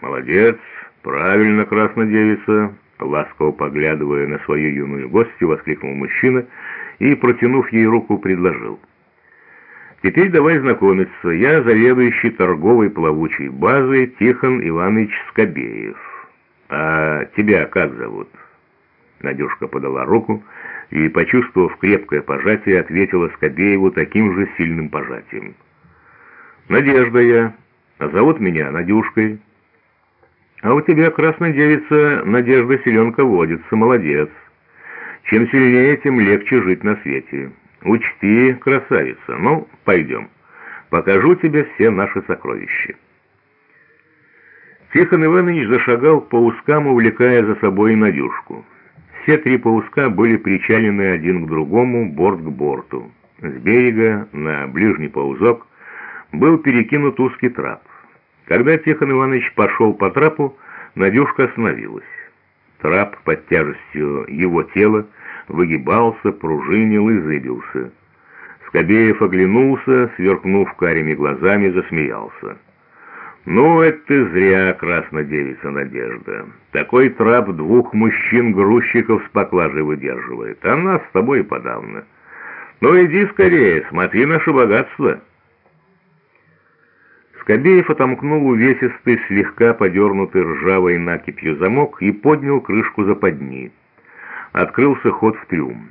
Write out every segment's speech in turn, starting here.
«Молодец, правильно, краснодевица!» Ласково поглядывая на свою юную гостью, воскликнул мужчина и, протянув ей руку, предложил. «Теперь давай знакомиться. Я заведующий торговой плавучей базой Тихон Иванович Скобеев. А тебя как зовут?» Надюшка подала руку и, почувствовав крепкое пожатие, ответила Скобееву таким же сильным пожатием. «Надежда я, а зовут меня Надюшкой». А у тебя, красная девица, Надежда Селенка водится, молодец. Чем сильнее, тем легче жить на свете. Учти, красавица, ну, пойдем. Покажу тебе все наши сокровища. Тихон Иванович зашагал по ускам, увлекая за собой Надюшку. Все три пауска были причалены один к другому, борт к борту. С берега на ближний паузок был перекинут узкий трап. Когда Тихон Иванович пошел по трапу, Надюшка остановилась. Трап под тяжестью его тела выгибался, пружинил и зыбился. Скобеев оглянулся, сверкнув карими глазами, засмеялся. «Ну, это ты зря, краснодевица Надежда. Такой трап двух мужчин-грузчиков с поклажей выдерживает, а нас с тобой подавно. Ну, иди скорее, смотри наше богатство». Скобеев отомкнул увесистый, слегка подернутый ржавой накипью замок и поднял крышку западни. Открылся ход в трюм.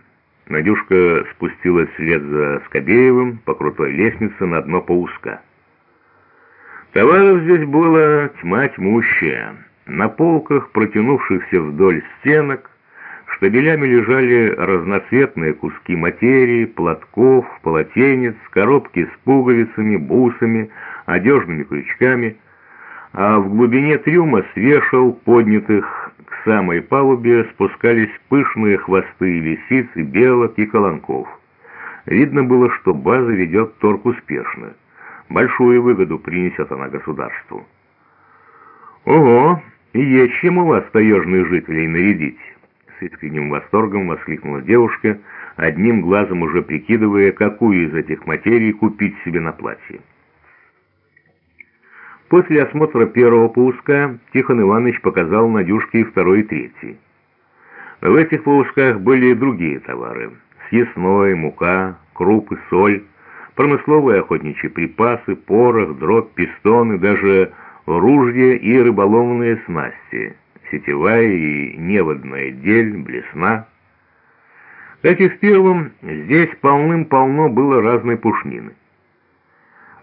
Надюшка спустилась вслед за Скобеевым по крутой лестнице на дно пауска. Товаров здесь было тьма тьмущая. На полках, протянувшихся вдоль стенок, штабелями лежали разноцветные куски материи, платков, полотенец, коробки с пуговицами, бусами, одежными крючками, а в глубине трюма с поднятых к самой палубе, спускались пышные хвосты лисиц и белок и колонков. Видно было, что база ведет торг успешно. Большую выгоду принесет она государству. «Ого, и есть чем вас, таежных жителей, нарядить!» С искренним восторгом воскликнула девушка, одним глазом уже прикидывая, какую из этих материй купить себе на платье. После осмотра первого пауска Тихон Иванович показал Надюшке и второй и третий. В этих паусках были и другие товары. Съестное, мука, крупы, соль, промысловые охотничьи припасы, порох, дробь, пистоны, даже ружья и рыболовные снасти, сетевая и неводная дель, блесна. Как и в первом, здесь полным-полно было разной пушнины.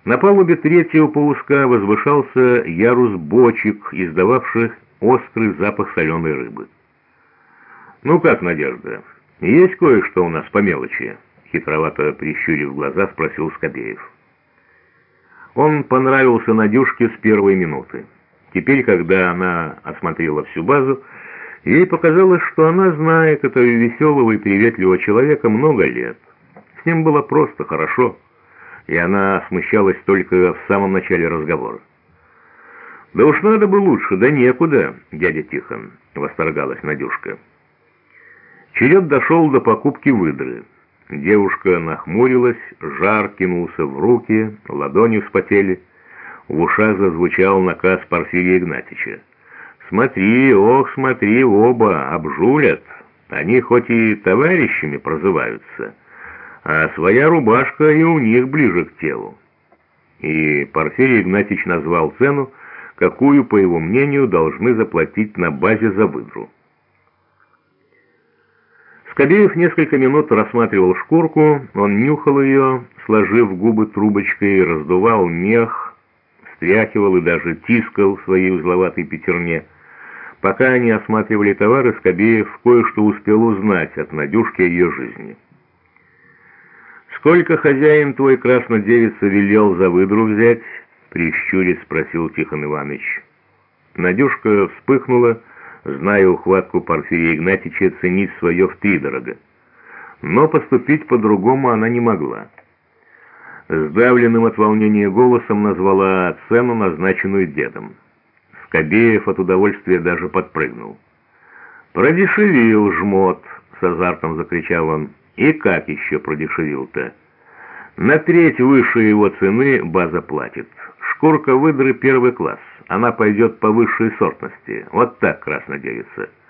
На палубе третьего пауска возвышался ярус бочек, издававших острый запах соленой рыбы. «Ну как, Надежда, есть кое-что у нас по мелочи?» Хитровато прищурив глаза, спросил Скобеев. Он понравился Надюшке с первой минуты. Теперь, когда она осмотрела всю базу, ей показалось, что она знает этого веселого и приветливого человека много лет. С ним было просто хорошо и она смущалась только в самом начале разговора. «Да уж надо бы лучше, да некуда, дядя Тихон», — восторгалась Надюшка. Черед дошел до покупки выдры. Девушка нахмурилась, жар кинулся в руки, ладони вспотели. В ушах зазвучал наказ Порфирия Игнатьича. «Смотри, ох, смотри, оба обжулят. Они хоть и товарищами прозываются» а своя рубашка и у них ближе к телу. И Порфирий Игнатьич назвал цену, какую, по его мнению, должны заплатить на базе за выдру. Скобеев несколько минут рассматривал шкурку, он нюхал ее, сложив губы трубочкой, раздувал мех, стряхивал и даже тискал в своей узловатой пятерне. Пока они осматривали товары, Скобеев кое-что успел узнать от Надюшки о ее жизни. «Сколько хозяин твой краснодевица велел за выдру взять?» — прищурец спросил Тихон Иванович. Надюшка вспыхнула, зная ухватку Порфирия Игнатьича ценить свое втридорого. Но поступить по-другому она не могла. Сдавленным от волнения голосом назвала цену, назначенную дедом. Скобеев от удовольствия даже подпрыгнул. «Продешевил жмот!» — с азартом закричал он. И как еще продешевил-то? На треть выше его цены база платит. Шкурка выдры первый класс. Она пойдет по высшей сортности. Вот так, краснодевица.